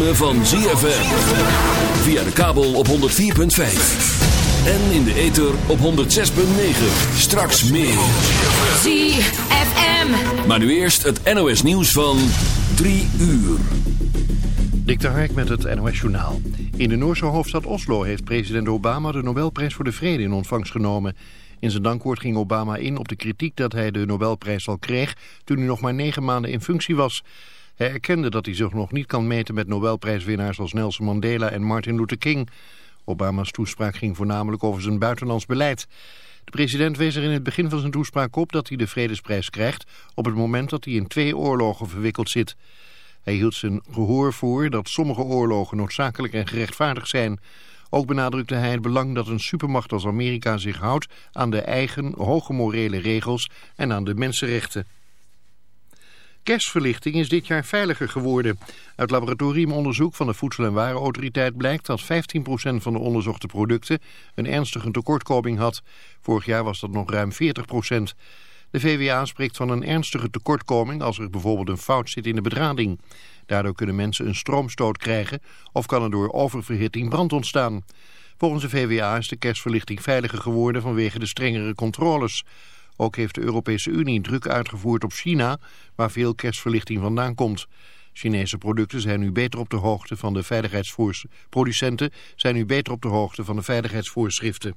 ritme van ZFM. Via de kabel op 104.5. En in de ether op 106.9. Straks meer. ZFM. Maar nu eerst het NOS nieuws van 3 uur. Dik de Hark met het NOS Journaal. In de Noorse hoofdstad Oslo heeft president Obama de Nobelprijs voor de Vrede in ontvangst genomen. In zijn dankwoord ging Obama in op de kritiek dat hij de Nobelprijs al kreeg toen hij nog maar negen maanden in functie was. Hij erkende dat hij zich nog niet kan meten met Nobelprijswinnaars als Nelson Mandela en Martin Luther King. Obama's toespraak ging voornamelijk over zijn buitenlands beleid. De president wees er in het begin van zijn toespraak op dat hij de vredesprijs krijgt op het moment dat hij in twee oorlogen verwikkeld zit. Hij hield zijn gehoor voor dat sommige oorlogen noodzakelijk en gerechtvaardigd zijn. Ook benadrukte hij het belang dat een supermacht als Amerika zich houdt aan de eigen hoge morele regels en aan de mensenrechten. Kerstverlichting is dit jaar veiliger geworden. Uit laboratoriumonderzoek van de Voedsel- en Warenautoriteit blijkt dat 15% van de onderzochte producten een ernstige tekortkoming had. Vorig jaar was dat nog ruim 40%. De VWA spreekt van een ernstige tekortkoming als er bijvoorbeeld een fout zit in de bedrading. Daardoor kunnen mensen een stroomstoot krijgen of kan er door oververhitting brand ontstaan. Volgens de VWA is de kerstverlichting veiliger geworden vanwege de strengere controles. Ook heeft de Europese Unie druk uitgevoerd op China, waar veel kerstverlichting vandaan komt. Chinese producten zijn nu beter op de hoogte van de veiligheidsvoorschriften. Producenten zijn nu beter op de hoogte van de veiligheidsvoorschriften.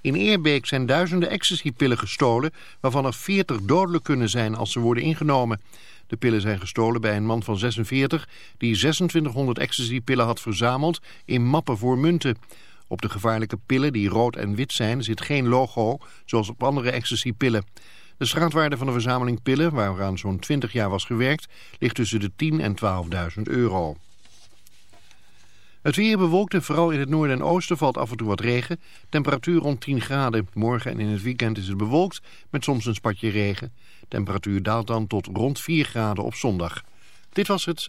In Eerbeek zijn duizenden ecstasypillen gestolen, waarvan er 40 dodelijk kunnen zijn als ze worden ingenomen. De pillen zijn gestolen bij een man van 46 die 2600 ecstasypillen had verzameld in mappen voor munten. Op de gevaarlijke pillen die rood en wit zijn zit geen logo, zoals op andere ecstasypillen. De straatwaarde van de verzameling pillen, waaraan zo'n 20 jaar was gewerkt, ligt tussen de 10 en 12.000 euro. Het weer bewolkt en vooral in het noorden en oosten valt af en toe wat regen. Temperatuur rond 10 graden. Morgen en in het weekend is het bewolkt met soms een spatje regen. Temperatuur daalt dan tot rond 4 graden op zondag. Dit was het.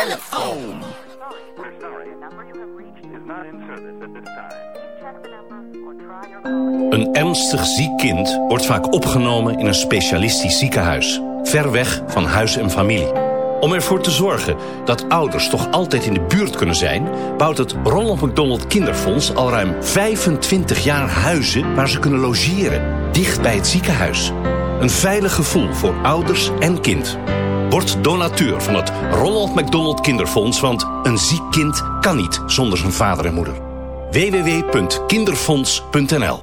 telephone. Een ernstig ziek kind wordt vaak opgenomen in een specialistisch ziekenhuis. Ver weg van huis en familie. Om ervoor te zorgen dat ouders toch altijd in de buurt kunnen zijn... bouwt het Ronald McDonald Kinderfonds al ruim 25 jaar huizen... waar ze kunnen logeren, dicht bij het ziekenhuis. Een veilig gevoel voor ouders en kind. Word donateur van het Ronald McDonald Kinderfonds... want een ziek kind kan niet zonder zijn vader en moeder. www.kinderfonds.nl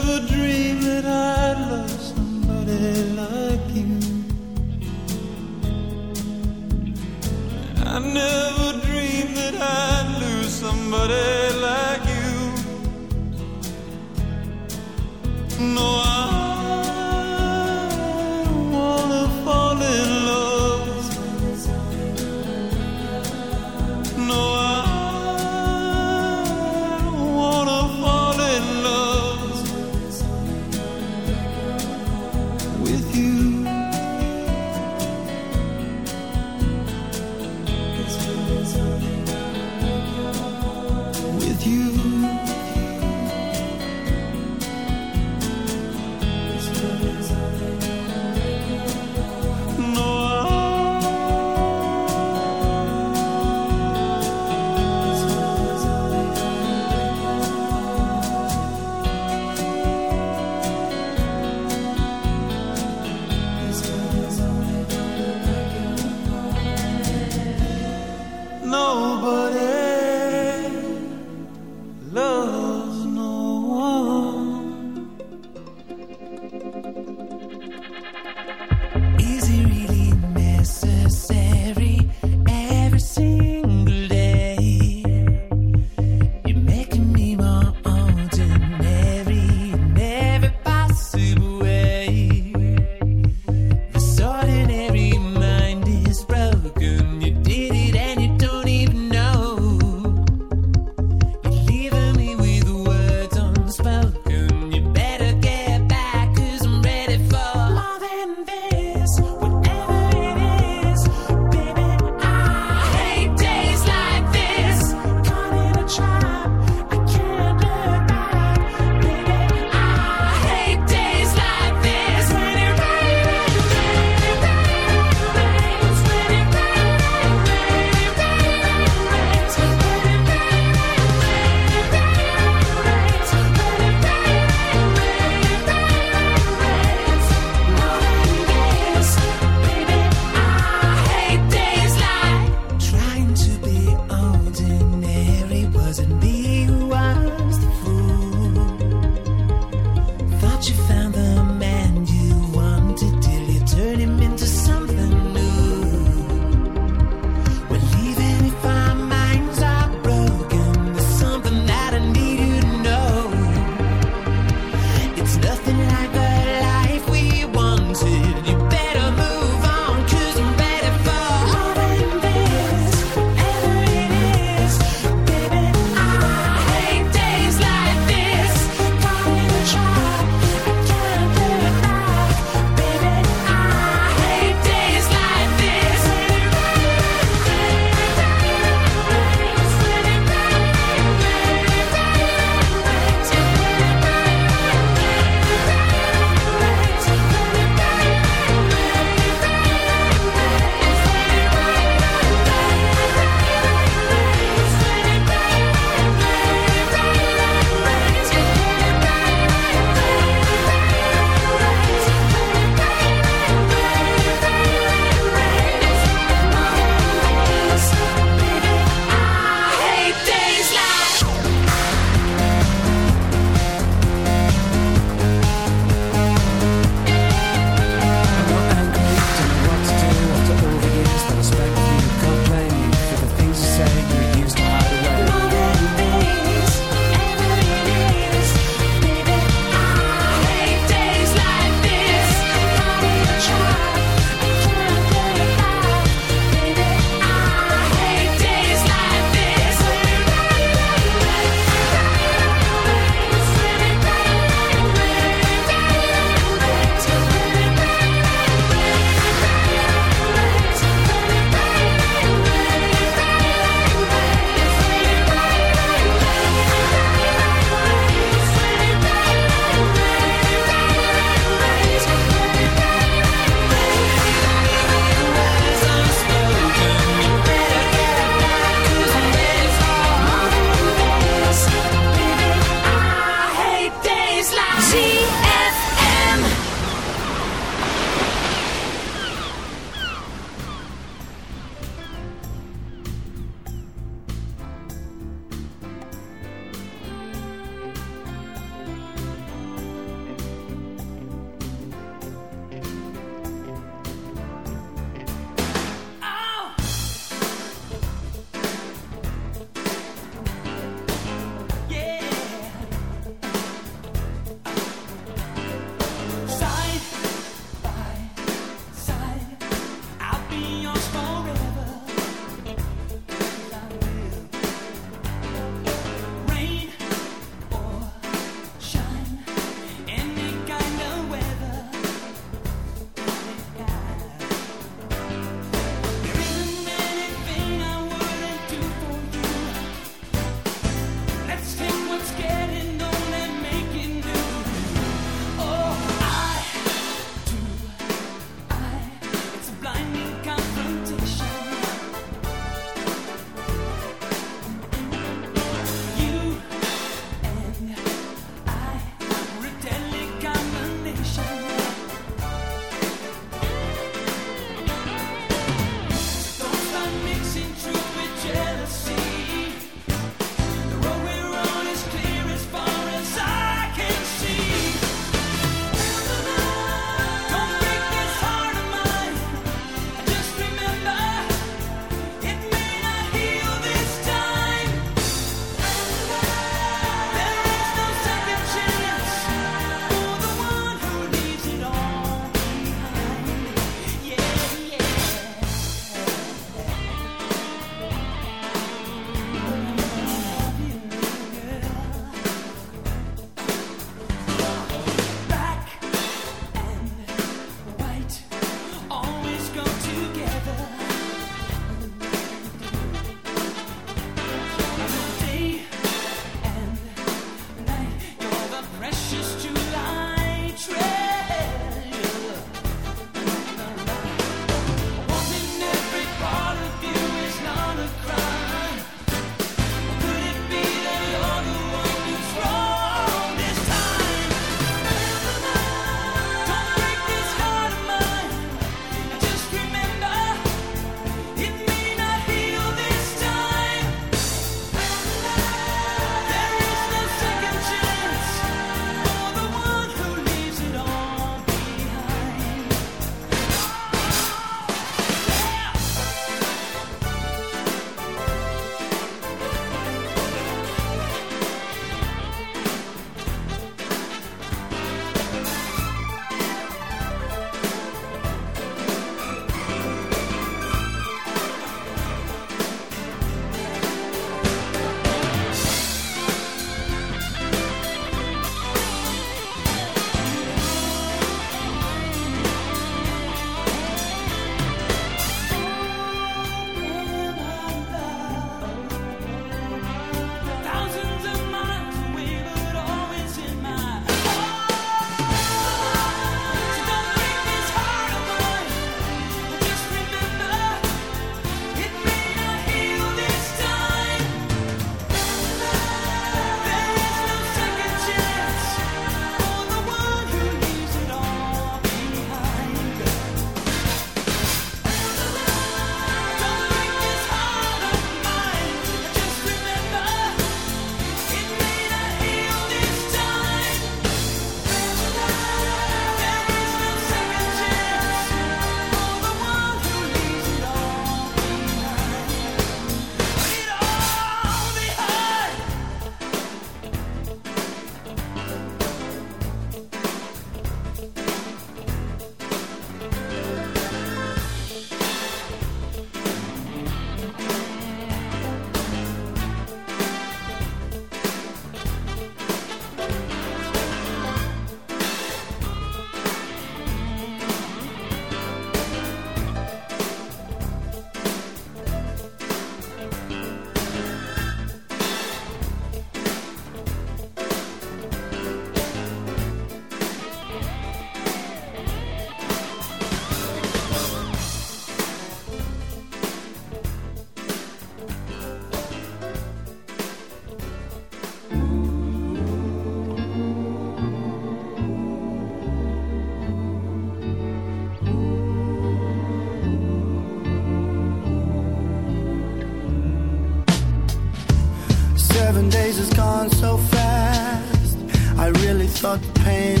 gone so fast. I really thought the pain